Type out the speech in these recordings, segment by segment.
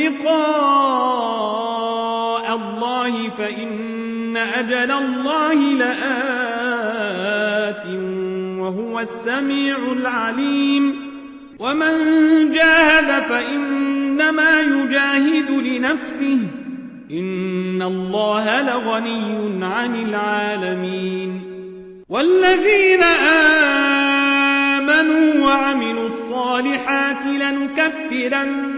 لقاء الله فإن أجل الله لآت وهو السميع العليم. ومن جاهد فإنما يجاهد لنفسه. إن الله لغني عن العالمين. والذين آمنوا وعملوا الصالحات لنكفرن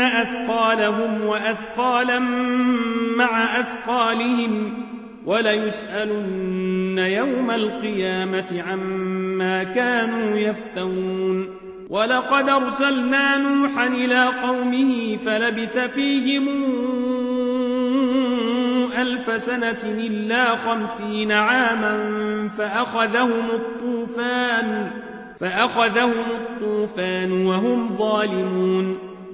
أثقالهم وأثقالا مع أثقالهم وليسألن يوم القيامة عما كانوا يفترون ولقد أرسلنا نوحا إلى قومه فلبث فيهم ألف سنة إلا خمسين عاما فأخذهم الطوفان فأخذهم الطوفان وهم ظالمون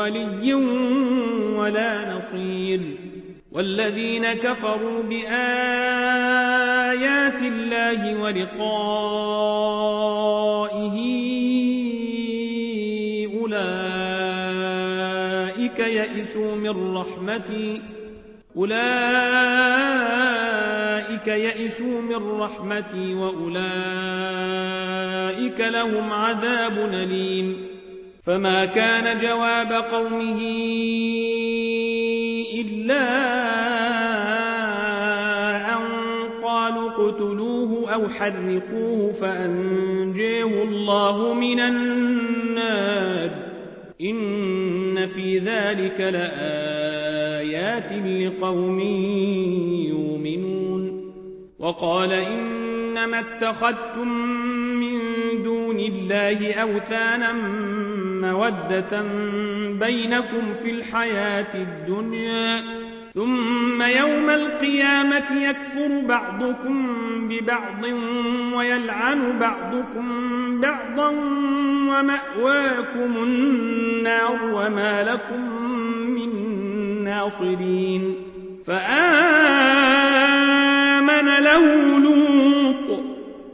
ولي ولا نصير. والذين كفروا بآيات الله ولقائه أولئك يئسوا من رحمتي. أولئك يئسوا من رحمتي وأولئك لهم عذاب أليم. فما كان جواب قومه إلا أن قالوا اقتلوه أو حرقوه فأنجيه الله من النار. إن في ذلك لآيات لقوم يؤمنون. وقال إنما اتخذتم من دون الله أوثانا مودة بينكم في الحياة الدنيا ثم يوم القيامة يكفر بعضكم ببعض ويلعن بعضكم بعضا ومأواكم النار وما لكم من ناصرين. فآمن له لوط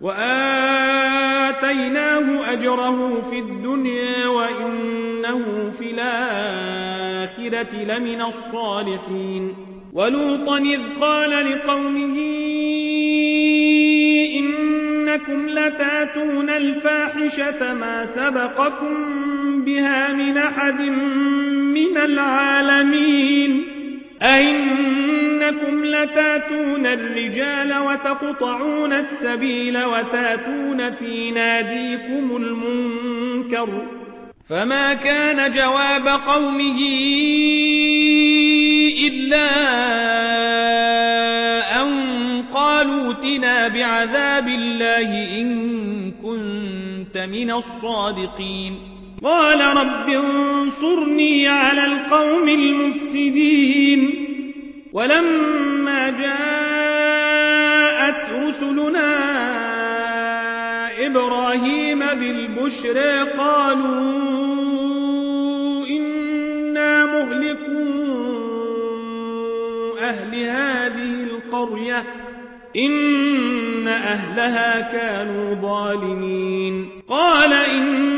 وآتيناه أجره في الدنيا وإنه في الآخرة لمن الصالحين. ولوطا إذ قال لقومه إنكم لتأتون الفاحشة ما سبقكم بها من أحد من العالمين. أئنكم لتاتون الرجال وتقطعون السبيل وتاتون في ناديكم المنكر فما كان جواب قومه إلا أن قالوا اتنا بعذاب الله إن كنت من الصادقين قال رب انصرني على القوم المفسدين ولما جاءت رسلنا إبراهيم بالبشرى قالوا إنا مهلكون أهل هذه القرية إن أهلها كانوا ظالمين. قال إن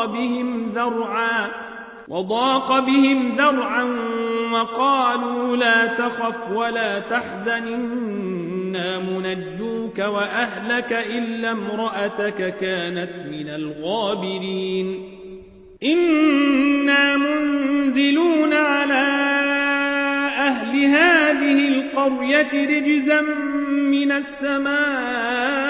وضاق بهم ذرعا وضاق بهم ذرعا وقالوا لا تخف ولا تحزن إنا منجوك وأهلك إلا امرأتك كانت من الغابرين. إنا منزلون على أهل هذه القرية رجزا من السماء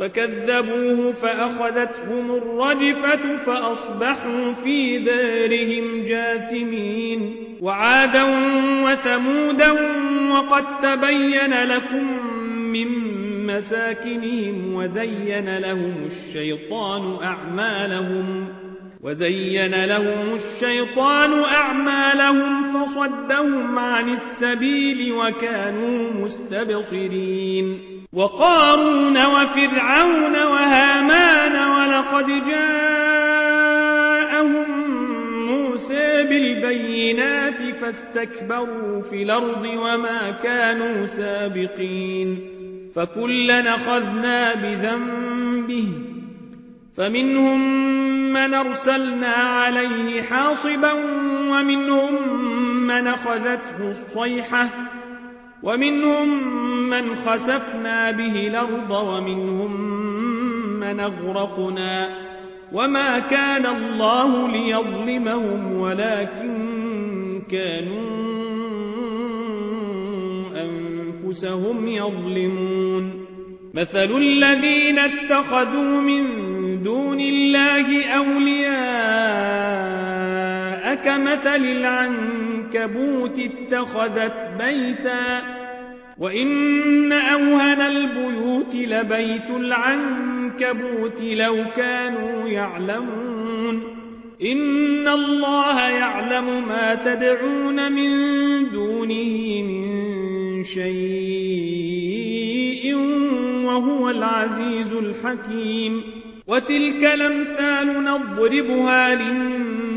فكذبوه فأخذتهم الرجفة فأصبحوا في دارهم جاثمين. وعادا وثمودا وقد تبين لكم من مساكنهم وزين لهم الشيطان أعمالهم وزين لهم الشيطان أعمالهم فصدهم عن السبيل وكانوا مستبصرين. وقارون وفرعون وهامان ولقد جاءهم موسى بالبينات فاستكبروا في الأرض وما كانوا سابقين فكلا أخذنا بذنبه فمنهم من أرسلنا عليه حاصبا ومنهم من أخذته الصيحة ومنهم من خسفنا به الأرض ومنهم من أغرقنا وما كان الله ليظلمهم ولكن كانوا أنفسهم يظلمون. مثل الذين اتخذوا من دون الله أولياء كمثل العنكبوت اتخذت بيتا وإن أوهن البيوت لبيت العنكبوت لو كانوا يعلمون إن الله يعلم ما تدعون من دونه من شيء وهو العزيز الحكيم وتلك الأمثال نضربها للناس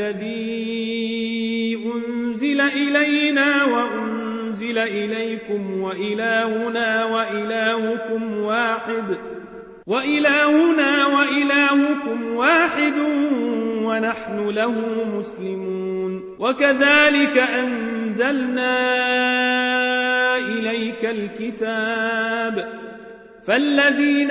بالذي أنزل إلينا وأنزل إليكم وإلهنا وإلهكم واحد وإلهنا وإلهكم واحد ونحن له مسلمون. وكذلك أنزلنا إليك الكتاب فالذين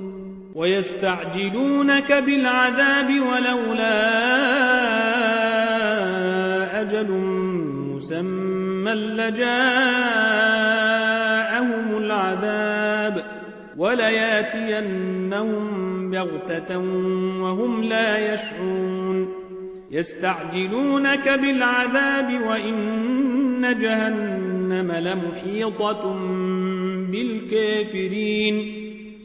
ويستعجلونك بالعذاب ولولا أجل مسمى لجاءهم العذاب ولياتينهم بغتة وهم لا يشعرون يستعجلونك بالعذاب وإن جهنم لمحيطة بالكافرين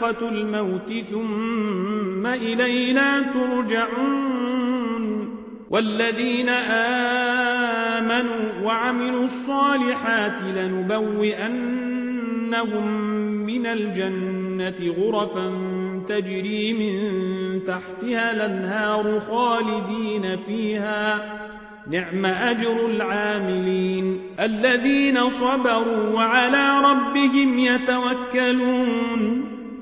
ذائقة الموت ثم إلينا ترجعون والذين آمنوا وعملوا الصالحات لنبوئنهم من الجنة غرفا تجري من تحتها الأنهار خالدين فيها. نعم أجر العاملين الذين صبروا وعلى ربهم يتوكلون.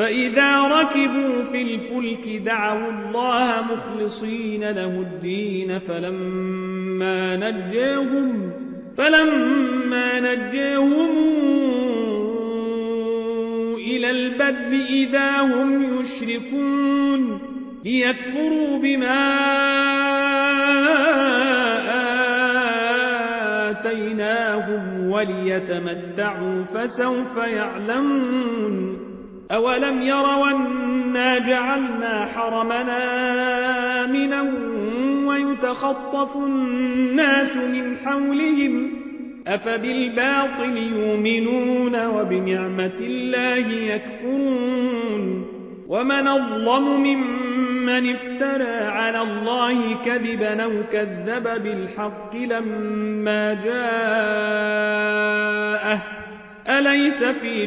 فإذا ركبوا في الفلك دعوا الله مخلصين له الدين فلما نجاهم فلما نجاهم إلى البر إذا هم يشركون ليكفروا بما آتيناهم وليتمتعوا فسوف يعلمون. أولم يروا أنا جعلنا حرمنا آمنا ويتخطف الناس من حولهم أفبالباطل يؤمنون وبنعمة الله يكفرون ومن أظلم ممن افترى على الله كذبا أو كذب بالحق لما جاءه أليس في